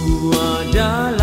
adalah